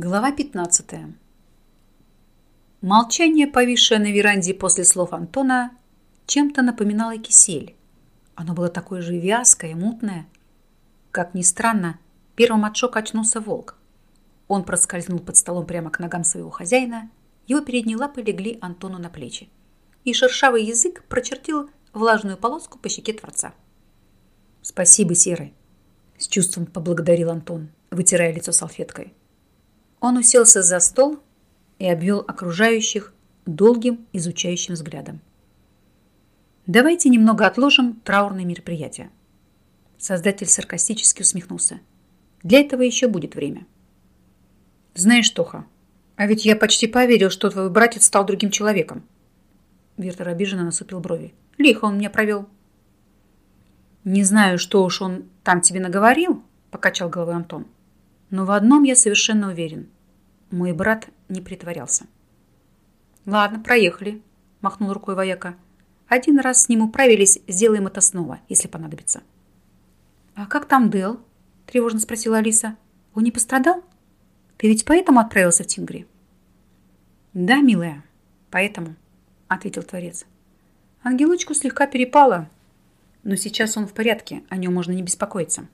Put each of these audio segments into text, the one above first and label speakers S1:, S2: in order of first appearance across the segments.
S1: Глава 15. Молчание, повисшее на веранде после слов Антона, чем-то напоминало кисель. Оно было такое же вязкое, мутное. Как ни странно, первым от шока очнулся волк. Он проскользнул под столом прямо к ногам своего хозяина, его передние лапы легли Антону на плечи, и шершавый язык прочертил влажную полоску по щеке Творца. «Спасибо, Серый!» — с чувством поблагодарил Антон, вытирая лицо салфеткой. Он уселся за стол и обвел окружающих долгим изучающим взглядом. Давайте немного отложим траурные мероприятия. Создатель саркастически усмехнулся. Для этого еще будет время. Знаешь, Тоха, а ведь я почти поверил, что твой братец стал другим человеком. Вертер обиженно насупил брови. Лихо он меня провел. Не знаю, что уж он там тебе наговорил, покачал головой Антон. Но в одном я совершенно уверен. Мой брат не притворялся. «Ладно, проехали», – махнул рукой вояка. «Один раз с ним управились, сделаем это снова, если понадобится». «А как там Дел?» – тревожно спросила Алиса. «Он не пострадал? Ты ведь поэтому отправился в Тингри?» «Да, милая, поэтому», – ответил Творец. Ангелочку слегка перепало, но сейчас он в порядке, о нем можно не беспокоиться.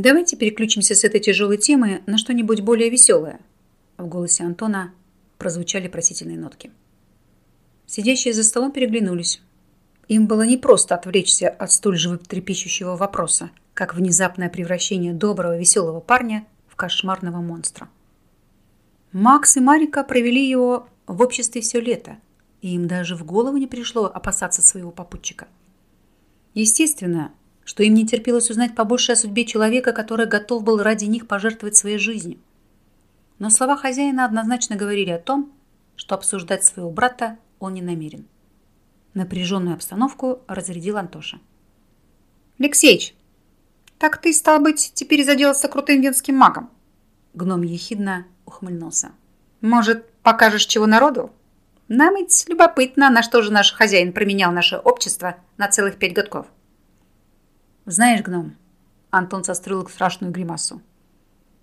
S1: Давайте переключимся с этой тяжелой темы на что-нибудь более веселое. В голосе Антона прозвучали просительные нотки. Сидящие за столом переглянулись. Им было непросто отвлечься от столь животрепещущего вопроса, как внезапное превращение доброго, веселого парня в кошмарного монстра. Макс и Марика провели его в обществе все лето, и им даже в голову не пришло опасаться своего попутчика. Естественно, что им не терпелось узнать побольше о судьбе человека, который готов был ради них пожертвовать своей жизнью. Но слова хозяина однозначно говорили о том, что обсуждать своего брата он не намерен. Напряженную обстановку разрядил Антоша. «Алексеич, так ты, стал быть, теперь заделался крутым венским магом?» Гном ехидно ухмыльнулся. «Может, покажешь чего народу? Нам ведь любопытно, на что же наш хозяин променял наше общество на целых пять годков». Знаешь, гном, Антон состроил страшную гримасу.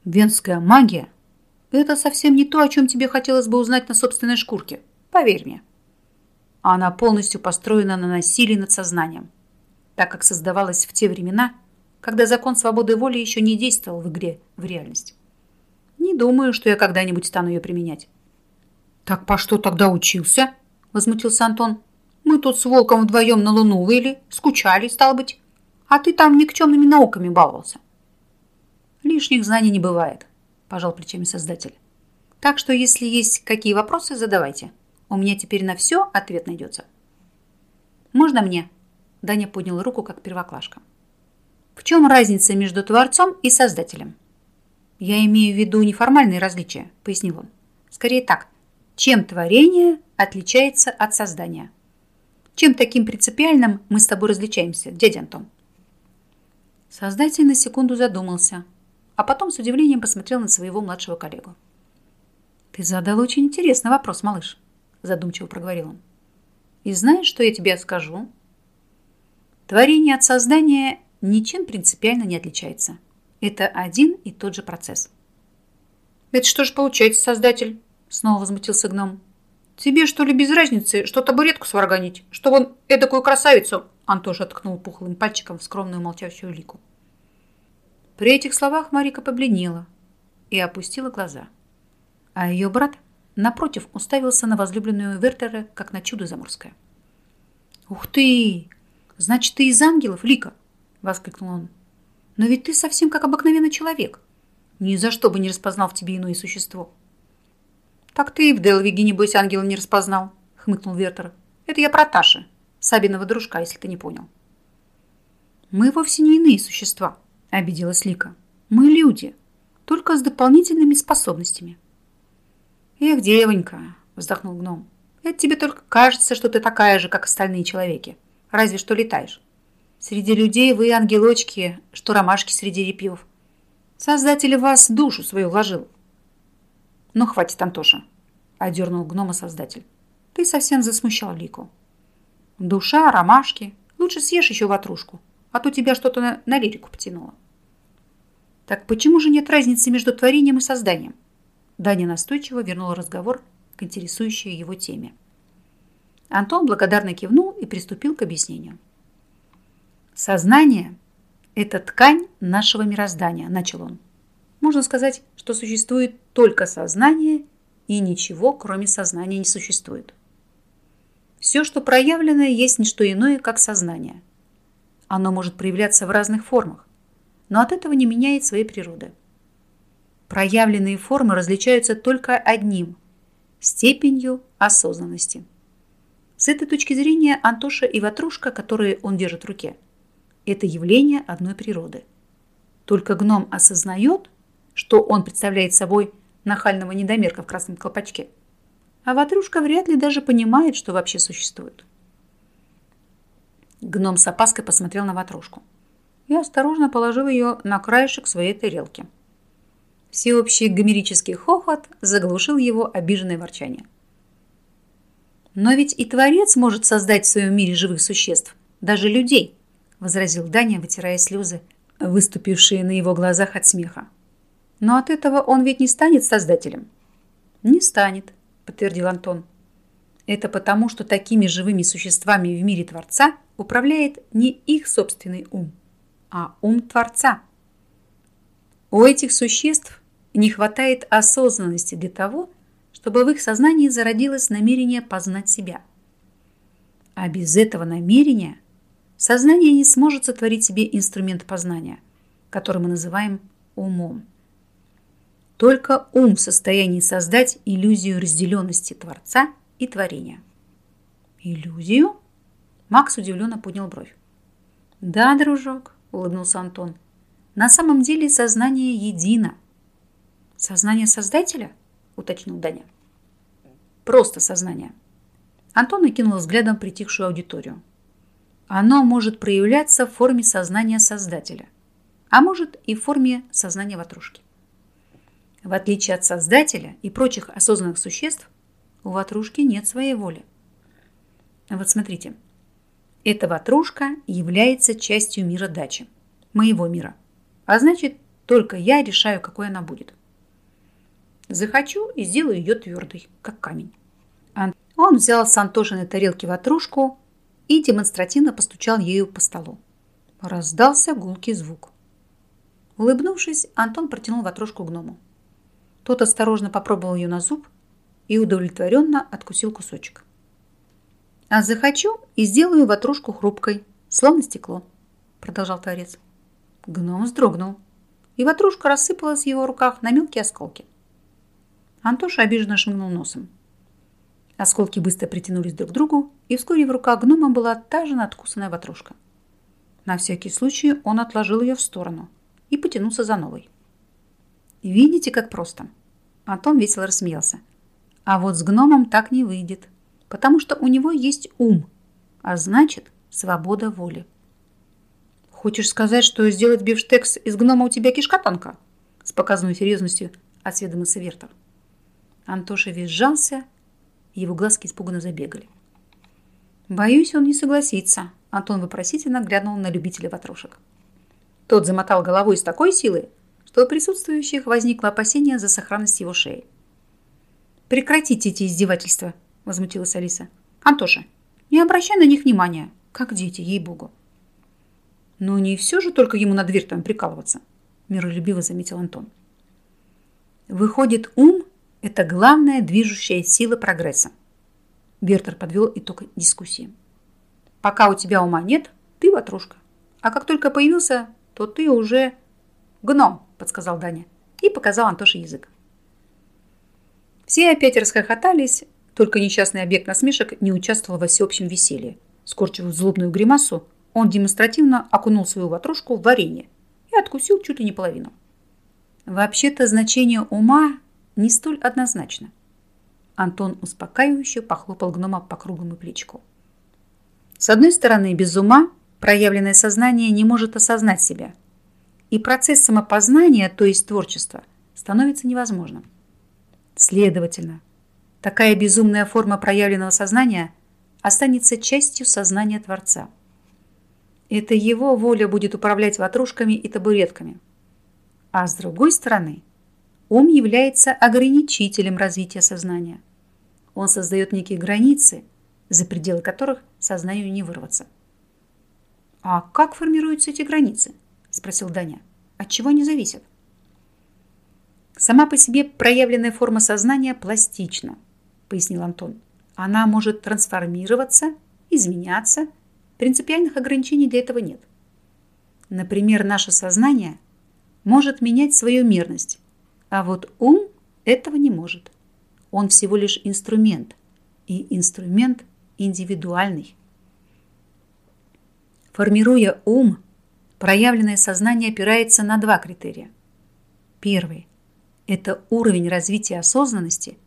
S1: Венская магия – это совсем не то, о чем тебе хотелось бы узнать на собственной шкурке. Поверь мне. Она полностью построена на насилии над сознанием, так как создавалась в те времена, когда закон свободы воли еще не действовал в игре в реальность. Не думаю, что я когда-нибудь стану ее применять. «Так по что тогда учился?» – возмутился Антон. «Мы тут с волком вдвоем на луну выли, скучали, стало быть а ты там никчемными науками баловался. Лишних знаний не бывает, пожал плечами создатель. Так что, если есть какие вопросы, задавайте. У меня теперь на все ответ найдется. Можно мне? Даня поднял руку, как первоклашка. В чем разница между Творцом и Создателем? Я имею в виду неформальные различия, пояснил он. Скорее так, чем творение отличается от создания? Чем таким принципиальным мы с тобой различаемся, дядя Антон? Создатель на секунду задумался, а потом с удивлением посмотрел на своего младшего коллегу. «Ты задал очень интересный вопрос, малыш», – задумчиво проговорил он. «И знаешь, что я тебе скажу?» Творение от создания ничем принципиально не отличается. Это один и тот же процесс. «Это что же получается, создатель?» – снова возмутился гном. «Тебе, что ли, без разницы, что табуретку сварганить, что вон эдакую красавицу Антоша ткнул пухлым пальчиком в скромную молчащую лику. При этих словах Марика побледнела и опустила глаза. А ее брат, напротив, уставился на возлюбленную Вертера, как на чудо заморское. «Ух ты! Значит, ты из ангелов, Лика!» — воскликнул он. «Но ведь ты совсем как обыкновенный человек. Ни за что бы не распознал в тебе иное существо». «Так ты и в Делвиге, небось, ангела не распознал», — хмыкнул Вертер. «Это я про Таши. Сабиного дружка, если ты не понял. Мы вовсе не иные существа, обиделась Лика. Мы люди, только с дополнительными способностями. Эх, девонька, вздохнул гном, это тебе только кажется, что ты такая же, как остальные человеки. Разве что летаешь. Среди людей вы ангелочки, что ромашки среди репьев. Создатель вас душу свою вложил. Ну, хватит, Антоша, одернул гнома создатель. Ты совсем засмущал Лику. Душа, ромашки. Лучше съешь еще ватрушку, а то тебя что-то на, на лирику потянуло. Так почему же нет разницы между творением и созданием? Даня настойчиво вернул разговор к интересующей его теме. Антон благодарно кивнул и приступил к объяснению. «Сознание – это ткань нашего мироздания», – начал он. «Можно сказать, что существует только сознание, и ничего, кроме сознания, не существует. Все, что проявленное, есть не что иное, как сознание. Оно может проявляться в разных формах, но от этого не меняет своей природы. Проявленные формы различаются только одним – степенью осознанности. С этой точки зрения Антоша и ватрушка, которые он держит в руке, это явление одной природы. Только гном осознает, что он представляет собой нахального недомерка в красном колпачке – а ватрушка вряд ли даже понимает, что вообще существует. Гном с опаской посмотрел на ватрушку и осторожно положил ее на краешек своей тарелки. Всеобщий гомерический хохот заглушил его обиженное ворчание. «Но ведь и Творец может создать в своем мире живых существ, даже людей», возразил Даня, вытирая слезы, выступившие на его глазах от смеха. «Но от этого он ведь не станет создателем?» «Не станет», подтвердил Антон. Это потому, что такими живыми существами в мире Творца управляет не их собственный ум, а ум Творца. У этих существ не хватает осознанности для того, чтобы в их сознании зародилось намерение познать себя. А без этого намерения сознание не сможет сотворить себе инструмент познания, который мы называем умом. Только ум в состоянии создать иллюзию разделенности Творца и творения. Иллюзию? Макс удивленно поднял бровь. Да, дружок, улыбнулся Антон. На самом деле сознание едино. Сознание Создателя? Уточнил Даня. Просто сознание. Антон накинул взглядом притихшую аудиторию. Оно может проявляться в форме сознания Создателя, а может и в форме сознания ватрушки. В отличие от Создателя и прочих осознанных существ, у ватрушки нет своей воли. Вот смотрите. Эта ватрушка является частью мира дачи, моего мира. А значит, только я решаю, какой она будет. Захочу и сделаю ее твердой, как камень. Он взял с Антошиной тарелки ватрушку и демонстративно постучал ею по столу. Раздался гулкий звук. Улыбнувшись, Антон протянул ватрушку гному. Тот осторожно попробовал ее на зуб и удовлетворенно откусил кусочек. «А захочу и сделаю ватрушку хрупкой, словно стекло», продолжал творец. Гном вздрогнул, и ватрушка рассыпалась в его руках на мелкие осколки. Антоша обиженно шмыгнул носом. Осколки быстро притянулись друг к другу, и вскоре в руках гнома была та же надкусанная ватрушка. На всякий случай он отложил ее в сторону и потянулся за новой. Видите, как просто. Антон весело рассмеялся. А вот с гномом так не выйдет, потому что у него есть ум, а значит, свобода воли. Хочешь сказать, что сделать бифштекс из гнома у тебя кишка тонка? С показанной серьезностью осведомился Вертов. Антоша визжался, его глазки испуганно забегали. Боюсь, он не согласится. Антон вопросительно глянул на любителя ватрушек. Тот замотал головой с такой силой, то у присутствующих возникло опасение за сохранность его шеи. «Прекратите эти издевательства», – возмутилась Алиса. «Антоша, не обращай на них внимания, как дети, ей-богу». «Но не все же только ему над Виртом прикалываться», – миролюбиво заметил Антон. «Выходит, ум – это главная движущая сила прогресса», – Вертер подвел итог дискуссии. «Пока у тебя ума нет, ты ватрушка. А как только появился, то ты уже гном». – подсказал Даня и показал Антоше язык. Все опять расхохотались, только несчастный объект насмешек не участвовал во всеобщем веселье. Скорчив злобную гримасу, он демонстративно окунул свою ватрушку в варенье и откусил чуть ли не половину. Вообще-то значение ума не столь однозначно. Антон успокаивающе похлопал гнома по круглому плечику. С одной стороны, без ума проявленное сознание не может осознать себя – и процесс самопознания, то есть творчества, становится невозможным. Следовательно, такая безумная форма проявленного сознания останется частью сознания Творца. Это его воля будет управлять ватрушками и табуретками. А с другой стороны, ум является ограничителем развития сознания. Он создает некие границы, за пределы которых сознанию не вырваться. «А как формируются эти границы?» – спросил Даня. «От чего они зависят?» «Сама по себе проявленная форма сознания пластична», – пояснил Антон. «Она может трансформироваться, изменяться. Принципиальных ограничений для этого нет. Например, наше сознание может менять свою мерность, а вот ум этого не может. Он всего лишь инструмент, и инструмент индивидуальный. Формируя ум, проявленное сознание опирается на два критерия. Первый – это уровень развития осознанности,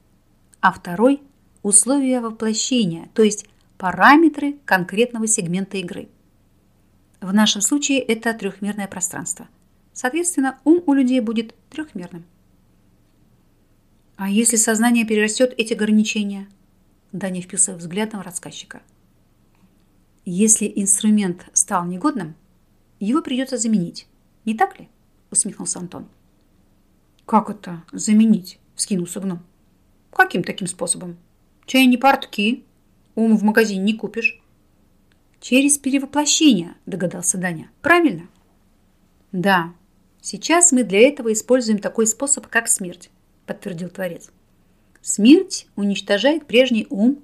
S1: а второй – условия воплощения, то есть параметры конкретного сегмента игры. В нашем случае это трехмерное пространство. Соответственно, ум у людей будет трехмерным. А если сознание перерастет эти ограничения? Даня впился взглядом рассказчика. Если инструмент стал негодным, его придется заменить. Не так ли? Усмехнулся Антон. Как это заменить? Вскинулся гном. Каким таким способом? Чай не портки. Ум в магазине не купишь. Через перевоплощение, догадался Даня. Правильно? Да. Сейчас мы для этого используем такой способ, как смерть, подтвердил Творец. Смерть уничтожает прежний ум,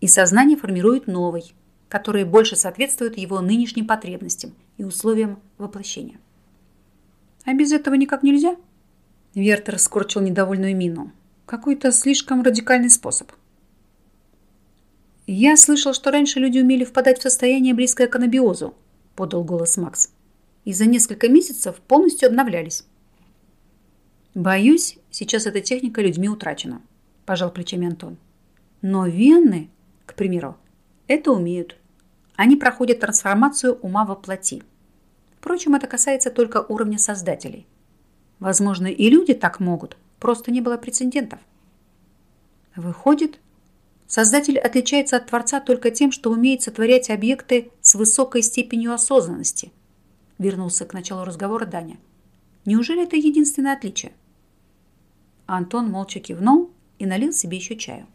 S1: и сознание формирует новый которые больше соответствуют его нынешним потребностям и условиям воплощения. А без этого никак нельзя? Вертер скорчил недовольную мину. Какой-то слишком радикальный способ. «Я слышал, что раньше люди умели впадать в состояние, близкое к анабиозу», – подал голос Макс. «И за несколько месяцев полностью обновлялись». «Боюсь, сейчас эта техника людьми утрачена», – пожал плечами Антон. «Но вены, к примеру, это умеют. Они проходят трансформацию ума во плоти. Впрочем, это касается только уровня создателей. Возможно, и люди так могут, просто не было прецедентов. Выходит, создатель отличается от Творца только тем, что умеет сотворять объекты с высокой степенью осознанности. Вернулся к началу разговора Даня. Неужели это единственное отличие? Антон молча кивнул и налил себе еще чаю.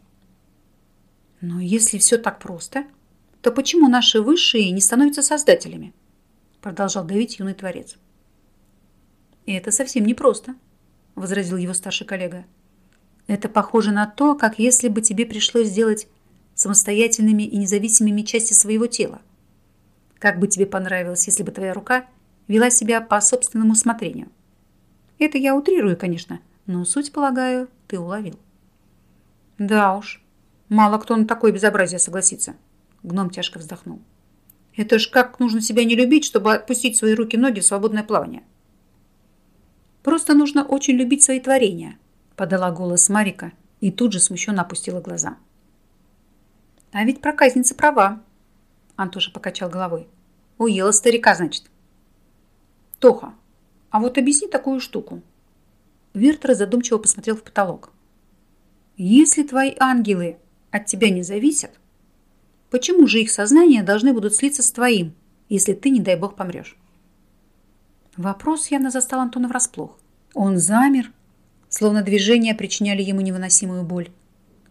S1: Но если все так просто, то почему наши высшие не становятся создателями? Продолжал давить юный творец. И это совсем не просто, возразил его старший коллега. Это похоже на то, как если бы тебе пришлось сделать самостоятельными и независимыми части своего тела. Как бы тебе понравилось, если бы твоя рука вела себя по собственному усмотрению? Это я утрирую, конечно, но суть, полагаю, ты уловил. Да уж, Мало кто на такое безобразие согласится. Гном тяжко вздохнул. Это ж как нужно себя не любить, чтобы отпустить свои руки-ноги в свободное плавание. Просто нужно очень любить свои творения, подала голос Марика и тут же смущенно опустила глаза. А ведь проказница права. Антоша покачал головой. Уела старика, значит. Тоха, а вот объясни такую штуку. Вертер задумчиво посмотрел в потолок. Если твои ангелы от тебя не зависят, почему же их сознания должны будут слиться с твоим, если ты, не дай бог, помрешь? Вопрос явно застал Антона врасплох. Он замер, словно движения причиняли ему невыносимую боль.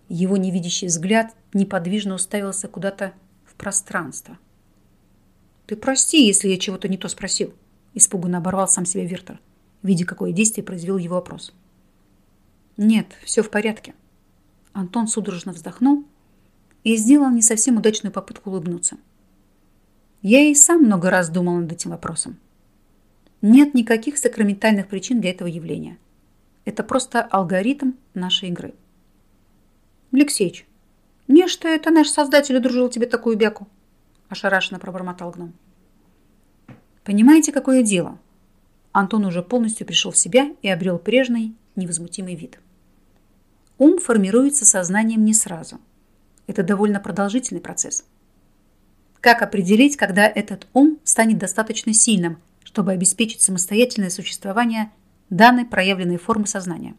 S1: Его невидящий взгляд неподвижно уставился куда-то в пространство. «Ты прости, если я чего-то не то спросил», испуганно оборвал сам себя Вертер, видя, какое действие произвел его вопрос. «Нет, все в порядке», Антон судорожно вздохнул и сделал не совсем удачную попытку улыбнуться. Я и сам много раз думал над этим вопросом. Нет никаких сакраментальных причин для этого явления. Это просто алгоритм нашей игры. Алексеич, не что это наш создатель удружил тебе такую бяку? Ошарашенно пробормотал гном. Понимаете, какое дело? Антон уже полностью пришел в себя и обрел прежний невозмутимый вид. Ум формируется сознанием не сразу. Это довольно продолжительный процесс. Как определить, когда этот ум станет достаточно сильным, чтобы обеспечить самостоятельное существование данной проявленной формы сознания?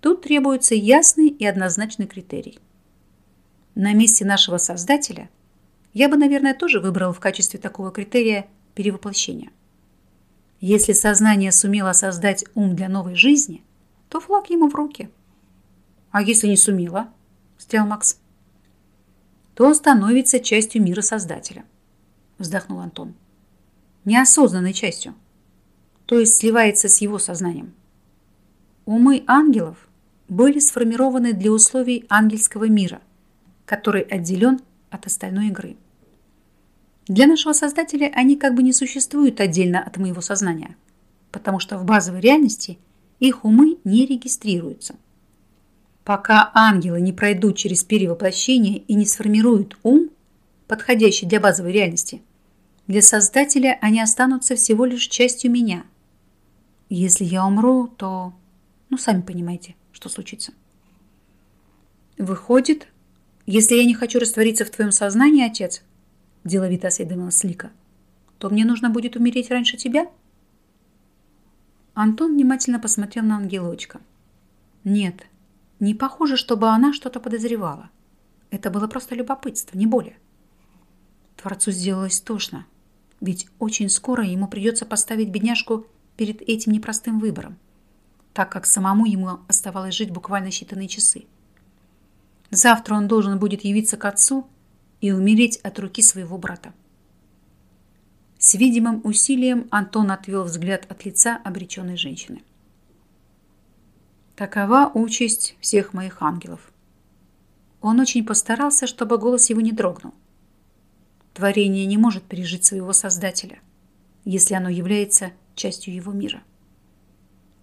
S1: Тут требуется ясный и однозначный критерий. На месте нашего Создателя я бы, наверное, тоже выбрал в качестве такого критерия перевоплощение. Если сознание сумело создать ум для новой жизни – то флаг ему в руки. А если не сумела, стоял Макс, то становится частью мира Создателя, вздохнул Антон. Неосознанной частью, то есть сливается с его сознанием. Умы ангелов были сформированы для условий ангельского мира, который отделен от остальной игры. Для нашего Создателя они как бы не существуют отдельно от моего сознания, потому что в базовой реальности их умы не регистрируются. Пока ангелы не пройдут через перевоплощение и не сформируют ум, подходящий для базовой реальности, для Создателя они останутся всего лишь частью меня. Если я умру, то ну, сами понимаете, что случится. Выходит, если я не хочу раствориться в твоем сознании, отец, деловито осведомилась Лика, то мне нужно будет умереть раньше тебя? Антон внимательно посмотрел на ангелочка. Нет, не похоже, чтобы она что-то подозревала. Это было просто любопытство, не более. Творцу сделалось тошно, ведь очень скоро ему придется поставить бедняжку перед этим непростым выбором так как самому ему оставалось жить буквально считанные часы. Завтра он должен будет явиться к отцу и умереть от руки своего брата. С видимым усилием Антон отвел взгляд от лица обреченной женщины. Такова участь всех моих ангелов. Он очень постарался, чтобы голос его не дрогнул. Творение не может пережить своего Создателя, если оно является частью его мира.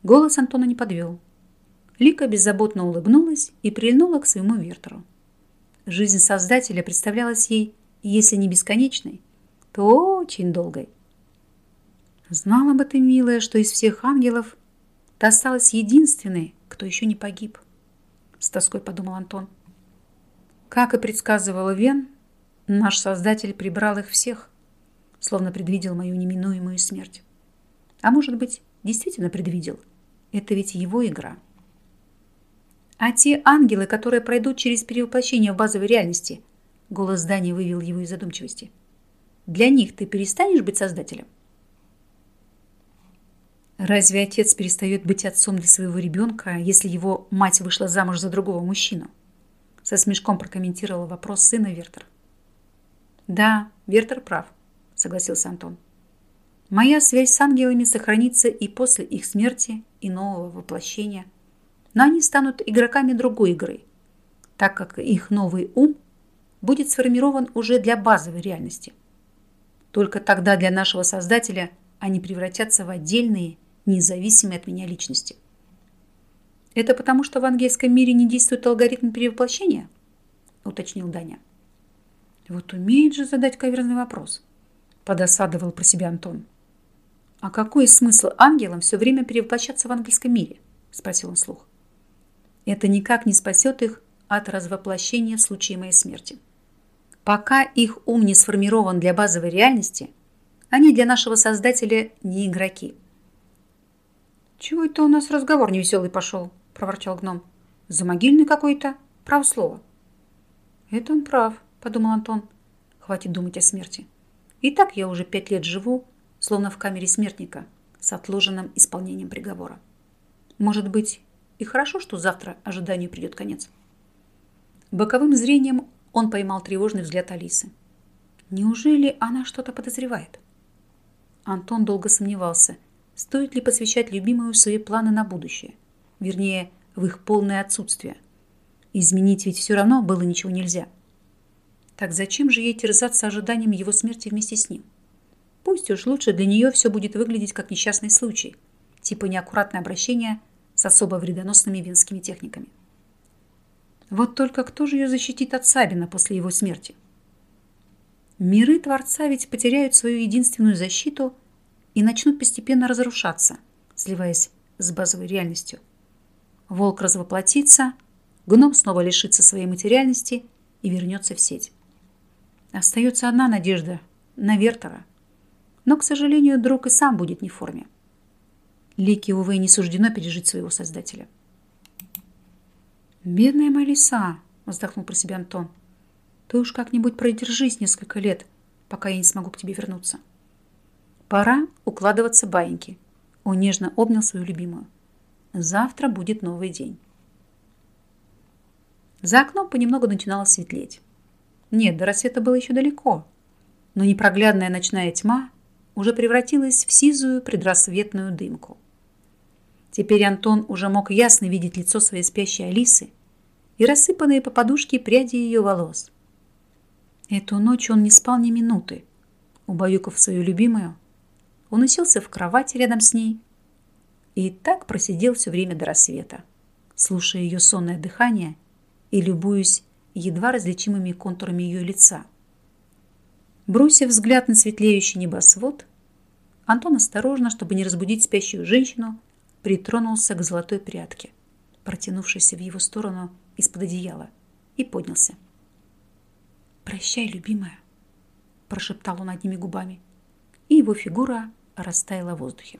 S1: Голос Антона не подвел. Лика беззаботно улыбнулась и прильнула к своему Вертеру. Жизнь Создателя представлялась ей, если не бесконечной, то очень долгой. Знала бы ты, милая, что из всех ангелов ты осталась единственной, кто еще не погиб. С тоской подумал Антон. Как и предсказывал Вен, наш Создатель прибрал их всех, словно предвидел мою неминуемую смерть. А может быть, действительно предвидел – это ведь его игра. А те ангелы, которые пройдут через перевоплощение в базовой реальности, голос Дани вывел его из задумчивости. Для них ты перестанешь быть создателем? Разве отец перестает быть отцом для своего ребенка, если его мать вышла замуж за другого мужчину? Со смешком прокомментировал вопрос сына Вертер. Да, Вертер прав, согласился Антон. Моя связь с ангелами сохранится и после их смерти и нового воплощения. Но они станут игроками другой игры, так как их новый ум будет сформирован уже для базовой реальности. Только тогда для нашего Создателя они превратятся в отдельные, независимые от меня личности. Это потому, что в ангельском мире не действует алгоритм перевоплощения? Уточнил Даня. Вот умеет же задать каверзный вопрос. Подосадовал про себя Антон. «А какой смысл ангелам все время перевоплощаться в ангельском мире?» – спросил он слух. «Это никак не спасет их от развоплощения в случае моей смерти. Пока их ум не сформирован для базовой реальности, они для нашего Создателя не игроки». «Чего это у нас разговор невеселый пошел?» – проворчал гном. «Замогильный какой-то, прав слово». «Это он прав», – подумал Антон. «Хватит думать о смерти. И так я уже пять лет живу, словно в камере смертника с отложенным исполнением приговора. Может быть, и хорошо, что завтра ожиданию придет конец. Боковым зрением он поймал тревожный взгляд Алисы. Неужели она что-то подозревает? Антон долго сомневался, стоит ли посвящать любимую свои планы на будущее, вернее, в их полное отсутствие. Изменить ведь все равно было ничего нельзя. Так зачем же ей терзаться ожиданием его смерти вместе с ним? Пусть уж лучше для нее все будет выглядеть как несчастный случай, типа неаккуратное обращение с особо вредоносными венскими техниками. Вот только кто же ее защитит от Сабина после его смерти? Миры Творца ведь потеряют свою единственную защиту и начнут постепенно разрушаться, сливаясь с базовой реальностью. Волк развоплотится, гном снова лишится своей материальности и вернется в сеть. Остается одна надежда на Вертера, но, к сожалению, друг и сам будет не в форме. Лике, увы, не суждено пережить своего создателя. «Бедная Малиса!» – вздохнул про себя Антон. «Ты уж как-нибудь продержись несколько лет, пока я не смогу к тебе вернуться». «Пора укладываться баиньки», – он нежно обнял свою любимую. Завтра будет новый день. За окном понемногу начинало светлеть. Нет, до рассвета было еще далеко, но непроглядная ночная тьма уже превратилась в сизую предрассветную дымку. Теперь Антон уже мог ясно видеть лицо своей спящей Алисы и рассыпанные по подушке пряди ее волос. Эту ночь он не спал ни минуты. Убаюкав свою любимую, он уселся в кровати рядом с ней и так просидел все время до рассвета, слушая ее сонное дыхание и любуясь едва различимыми контурами ее лица. Бросив взгляд на светлеющий небосвод, Антон осторожно, чтобы не разбудить спящую женщину, притронулся к золотой прядке, протянувшейся в его сторону из-под одеяла, и поднялся. «Прощай, любимая», – прошептал он одними губами, и его фигура растаяла в воздухе.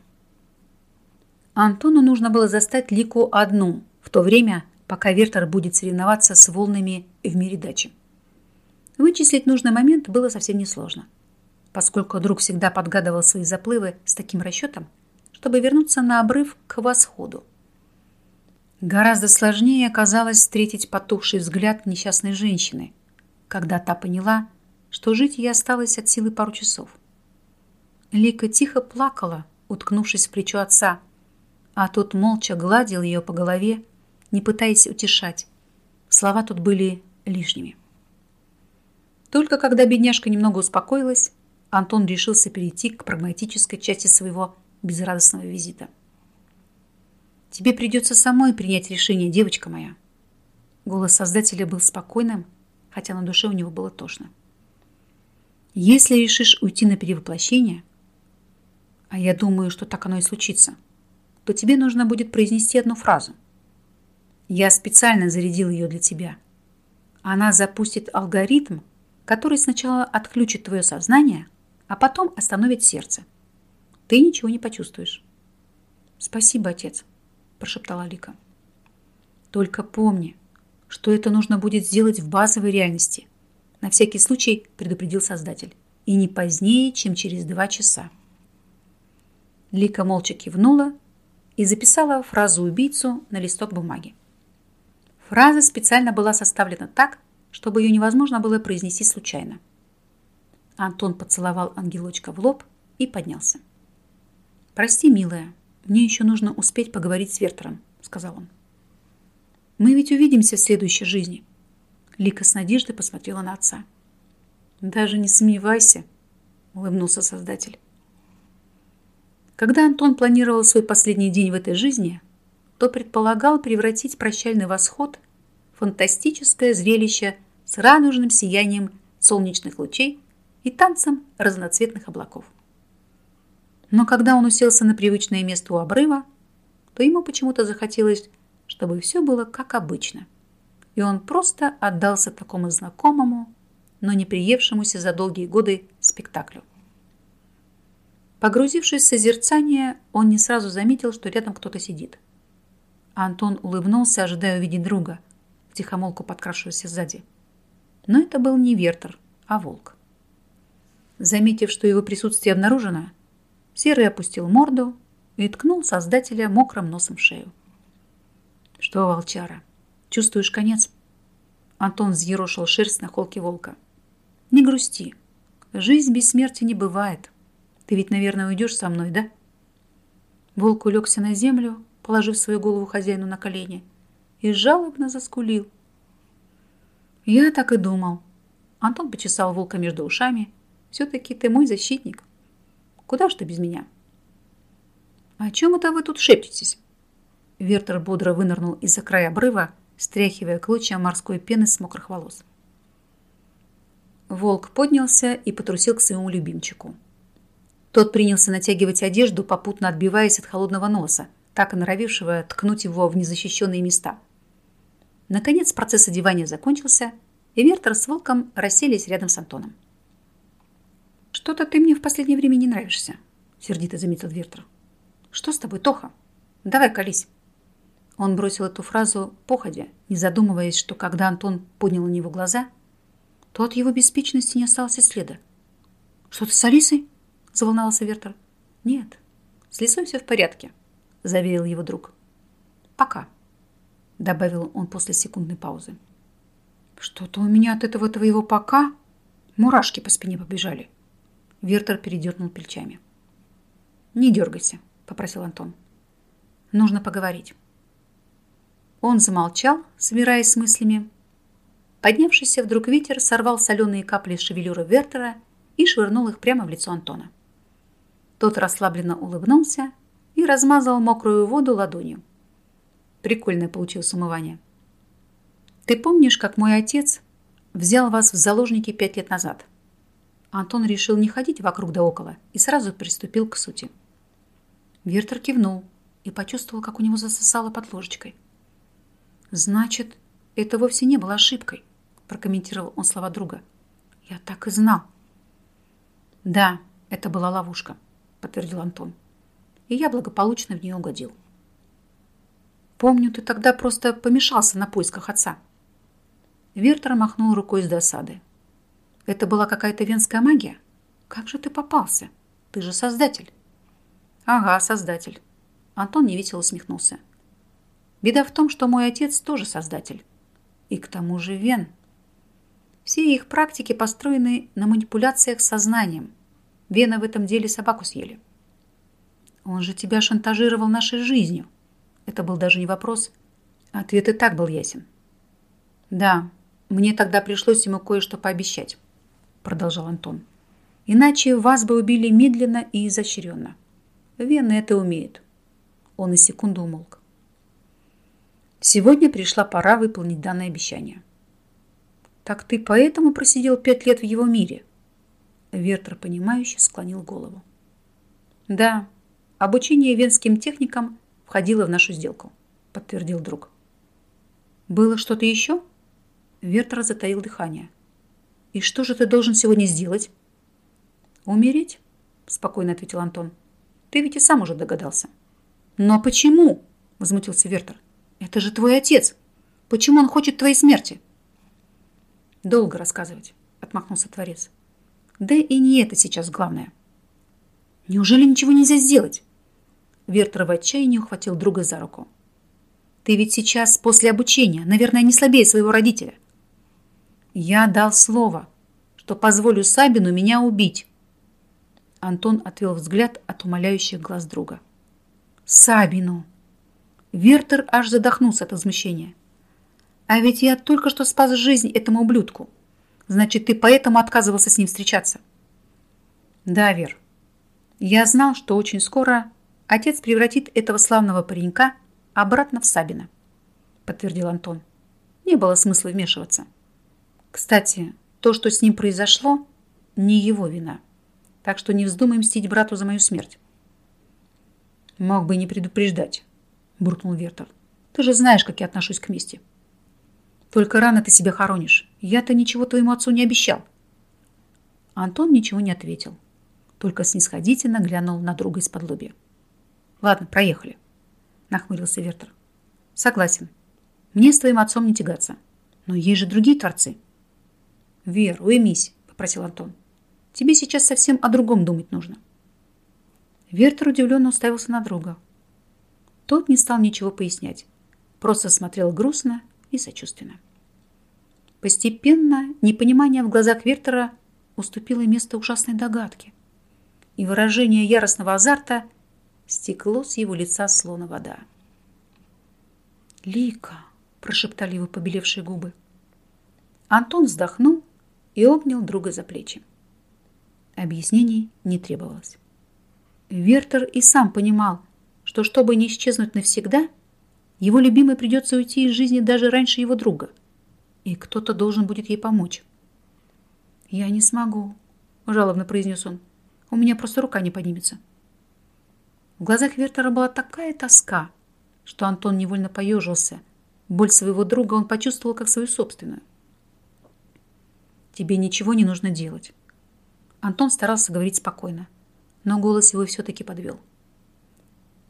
S1: Антону нужно было застать Лику одну, в то время, пока Вертер будет соревноваться с волнами в мире дачи. Вычислить нужный момент было совсем несложно, поскольку друг всегда подгадывал свои заплывы с таким расчетом, чтобы вернуться на обрыв к восходу. Гораздо сложнее оказалось встретить потухший взгляд несчастной женщины, когда та поняла, что жить ей осталось от силы пару часов. Лика тихо плакала, уткнувшись в плечо отца, а тот молча гладил ее по голове, не пытаясь утешать. Слова тут были лишними. Только когда бедняжка немного успокоилась, Антон решился перейти к прагматической части своего безрадостного визита. «Тебе придется самой принять решение, девочка моя». Голос создателя был спокойным, хотя на душе у него было тошно. Если решишь уйти на перевоплощение, а я думаю, что так оно и случится, то тебе нужно будет произнести одну фразу. Я специально зарядил ее для тебя. Она запустит алгоритм, который сначала отключит твое сознание, а потом остановит сердце. Ты ничего не почувствуешь. Спасибо, отец, прошептала Лика. Только помни, что это нужно будет сделать в базовой реальности. На всякий случай предупредил создатель. И не позднее, чем через два часа. Лика молча кивнула и записала фразу убийцу на листок бумаги. Фраза специально была составлена так, чтобы ее невозможно было произнести случайно. Антон поцеловал ангелочка в лоб и поднялся. «Прости, милая, мне еще нужно успеть поговорить с Вертером», — сказал он. Мы ведь увидимся в следующей жизни. Лика с надеждой посмотрела на отца. Даже не сомневайся, улыбнулся создатель. Когда Антон планировал свой последний день в этой жизни, то предполагал превратить прощальный восход в фантастическое зрелище с радужным сиянием солнечных лучей и танцем разноцветных облаков. Но когда он уселся на привычное место у обрыва, то ему почему-то захотелось чтобы все было как обычно. И он просто отдался такому знакомому, но не приевшемуся за долгие годы спектаклю. Погрузившись в созерцание, он не сразу заметил, что рядом кто-то сидит. Антон улыбнулся, ожидая увидеть друга, втихомолку подкрашиваясь сзади. Но это был не Вертер, а волк. Заметив, что его присутствие обнаружено, Серый опустил морду и ткнул создателя мокрым носом в шею. Что, волчара, чувствуешь конец? Антон взъерошил шерсть на холке волка. Не грусти. Жизнь без смерти не бывает. Ты ведь, наверное, уйдешь со мной, да? Волк улегся на землю, положив свою голову хозяину на колени, и жалобно заскулил. Я так и думал. Антон почесал волка между ушами. Все-таки ты мой защитник. Куда ж ты без меня? О чем это вы тут шепчетесь? Вертер бодро вынырнул из-за края обрыва, стряхивая клочья морской пены с мокрых волос. Волк поднялся и потрусил к своему любимчику. Тот принялся натягивать одежду, попутно отбиваясь от холодного носа, так и норовившего ткнуть его в незащищенные места. Наконец процесс одевания закончился, и Вертер с Волком расселись рядом с Антоном. «Что-то ты мне в последнее время не нравишься», — сердито заметил Вертер. «Что с тобой, Тоха? Давай колись». Он бросил эту фразу походя, не задумываясь, что когда Антон поднял на него глаза, то от его беспечности не осталось и следа. «Что-то с Алисой?» – заволновался Вертер. «Нет, с Лисой все в порядке», – заверил его друг. Пока», — добавил он после секундной паузы. «Что-то у меня от этого твоего «пока» мурашки по спине побежали». Вертер передернул плечами. «Не дергайся», — попросил Антон. «Нужно поговорить». Он замолчал, собираясь с мыслями. Поднявшийся вдруг ветер сорвал соленые капли с шевелюры Вертера и швырнул их прямо в лицо Антона. Тот расслабленно улыбнулся и размазал мокрую воду ладонью. Прикольное получилось умывание. «Ты помнишь, как мой отец взял вас в заложники пять лет назад?» Антон решил не ходить вокруг да около и сразу приступил к сути. Вертер кивнул и почувствовал, как у него засосало под ложечкой. «Значит, это вовсе не было ошибкой», прокомментировал он слова друга. «Я так и знал». «Да, это была ловушка», подтвердил Антон. «И я благополучно в нее угодил». «Помню, ты тогда просто помешался на поисках отца». Вертер махнул рукой с досады. «Это была какая-то венская магия? Как же ты попался? Ты же создатель». «Ага, создатель». Антон невесело усмехнулся. «Беда в том, что мой отец тоже создатель. И к тому же вен». Все их практики построены на манипуляциях сознанием. Вены в этом деле собаку съели. Он же тебя шантажировал нашей жизнью. Это был даже не вопрос. Ответ и так был ясен. Да, мне тогда пришлось ему кое-что пообещать, продолжал Антон. Иначе вас бы убили медленно и изощренно. Вены это умеют. Он и секунду умолк. Сегодня пришла пора выполнить данное обещание. Так ты поэтому просидел пять лет в его мире? Вертер, понимающе склонил голову. Да, обучение венским техникам входило в нашу сделку, подтвердил друг. Было что-то еще? Вертер затаил дыхание. И что же ты должен сегодня сделать? Умереть, спокойно ответил Антон. Ты ведь и сам уже догадался. Но почему? Возмутился Вертер. Это же твой отец. Почему он хочет твоей смерти? Долго рассказывать, отмахнулся Творец. Да и не это сейчас главное. Неужели ничего нельзя сделать? Вертер в отчаянии ухватил друга за руку. Ты ведь сейчас после обучения, наверное, не слабее своего родителя. Я дал слово, что позволю Сабину меня убить. Антон отвел взгляд от умоляющих глаз друга. Сабину! Вертер аж задохнулся от возмущения. А ведь я только что спас жизнь этому ублюдку. Значит, ты поэтому отказывался с ним встречаться? Да, Вер. Я знал, что очень скоро отец превратит этого славного паренька обратно в Сабина, подтвердил Антон. Не было смысла вмешиваться. Кстати, то, что с ним произошло, не его вина. Так что не вздумай мстить брату за мою смерть. Мог бы не предупреждать, буркнул Вертер. Ты же знаешь, как я отношусь к мести. Только рано ты себя хоронишь. Я-то ничего твоему отцу не обещал. Антон ничего не ответил. Только снисходительно глянул на друга из-под лобья. Ладно, проехали. Нахмурился Вертер. Согласен. Мне с твоим отцом не тягаться. Но есть же другие творцы. Вер, уймись, попросил Антон. Тебе сейчас совсем о другом думать нужно. Вертер удивленно уставился на друга. Тот не стал ничего пояснять. Просто смотрел грустно и сочувственно. Постепенно непонимание в глазах Вертера уступило место ужасной догадке, и выражение яростного азарта стекло с его лица слона вода. «Лика!» – прошептали его побелевшие губы. Антон вздохнул и обнял друга за плечи. Объяснений не требовалось. Вертер и сам понимал, что чтобы не исчезнуть навсегда – его любимой придется уйти из жизни даже раньше его друга. И кто-то должен будет ей помочь. «Я не смогу», – жалобно произнес он. «У меня просто рука не поднимется». В глазах Вертера была такая тоска, что Антон невольно поежился. Боль своего друга он почувствовал как свою собственную. «Тебе ничего не нужно делать». Антон старался говорить спокойно, но голос его все-таки подвел.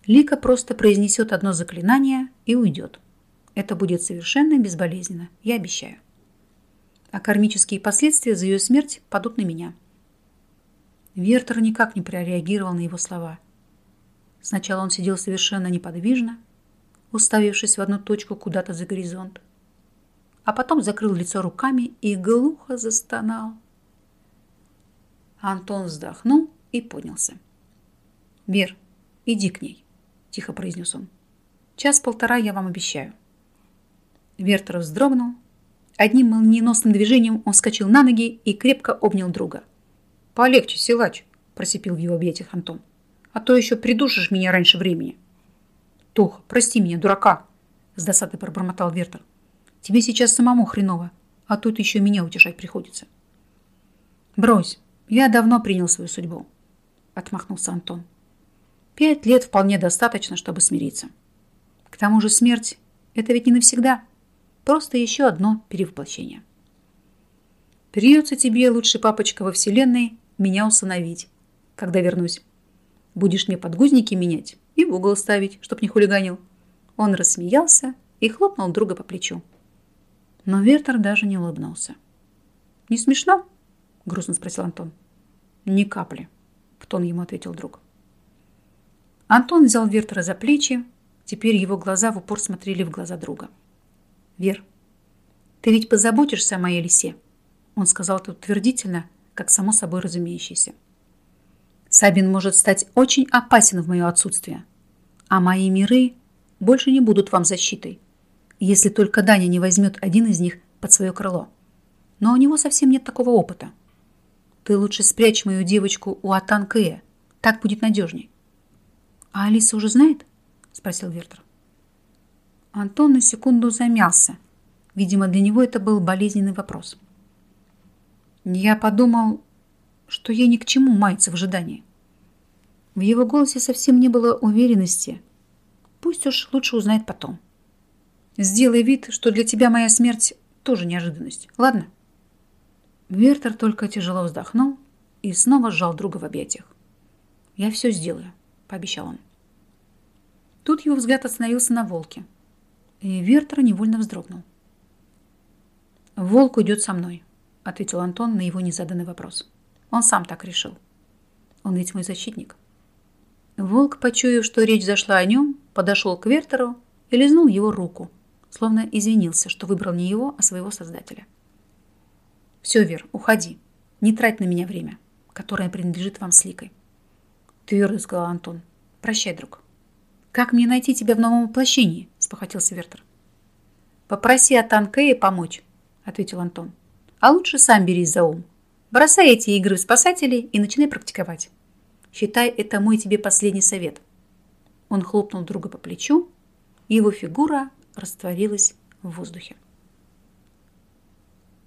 S1: Лика просто произнесет одно заклинание и уйдет. Это будет совершенно безболезненно, я обещаю. А кармические последствия за ее смерть падут на меня. Вертер никак не прореагировал на его слова. Сначала он сидел совершенно неподвижно, уставившись в одну точку куда-то за горизонт. А потом закрыл лицо руками и глухо застонал. Антон вздохнул и поднялся. «Вер, иди к ней», – тихо произнес он. «Час-полтора я вам обещаю». Вертер вздрогнул. Одним молниеносным движением он вскочил на ноги и крепко обнял друга. «Полегче, силач», – просипел в его объятиях Антон. «А то еще придушишь меня раньше времени». «Тоха, прости меня, дурака!» – с досадой пробормотал Вертер. «Тебе сейчас самому хреново, а тут еще меня утешать приходится». «Брось, я давно принял свою судьбу», – отмахнулся Антон. «Пять лет вполне достаточно, чтобы смириться. К тому же смерть – это ведь не навсегда». Просто еще одно перевоплощение. Придется тебе, лучший папочка во вселенной, меня усыновить, когда вернусь. Будешь мне подгузники менять и в угол ставить, чтоб не хулиганил. Он рассмеялся и хлопнул друга по плечу. Но Вертер даже не улыбнулся. «Не смешно?» – грустно спросил Антон. «Ни капли», – в тон ему ответил друг. Антон взял Вертера за плечи. Теперь его глаза в упор смотрели в глаза друга. Вер, ты ведь позаботишься о моей лисе? Он сказал это утвердительно, как само собой разумеющееся. Сабин может стать очень опасен в мое отсутствие, а мои миры больше не будут вам защитой, если только Даня не возьмет один из них под свое крыло. Но у него совсем нет такого опыта. Ты лучше спрячь мою девочку у Атан Кэя, так будет надежней. А Алиса уже знает? Спросил Вертер. Антон на секунду замялся. Видимо, для него это был болезненный вопрос. Я подумал, что ей ни к чему мается в ожидании. В его голосе совсем не было уверенности. Пусть уж лучше узнает потом. Сделай вид, что для тебя моя смерть тоже неожиданность. Ладно? Вертер только тяжело вздохнул и снова сжал друга в объятиях. «Я все сделаю», — пообещал он. Тут его взгляд остановился на волке — и Вертер невольно вздрогнул. «Волк уйдет со мной», — ответил Антон на его незаданный вопрос. «Он сам так решил. Он ведь мой защитник». Волк, почуяв, что речь зашла о нем, подошел к Вертеру и лизнул его руку, словно извинился, что выбрал не его, а своего создателя. «Все, Вер, уходи. Не трать на меня время, которое принадлежит вам с Ликой». Твердо сказал Антон. «Прощай, друг». «Как мне найти тебя в новом воплощении?» – спохватился Вертер. «Попроси от Анкея помочь», – ответил Антон. «А лучше сам берись за ум. Бросай эти игры в спасателей и начинай практиковать. Считай, это мой тебе последний совет». Он хлопнул друга по плечу, и его фигура растворилась в воздухе.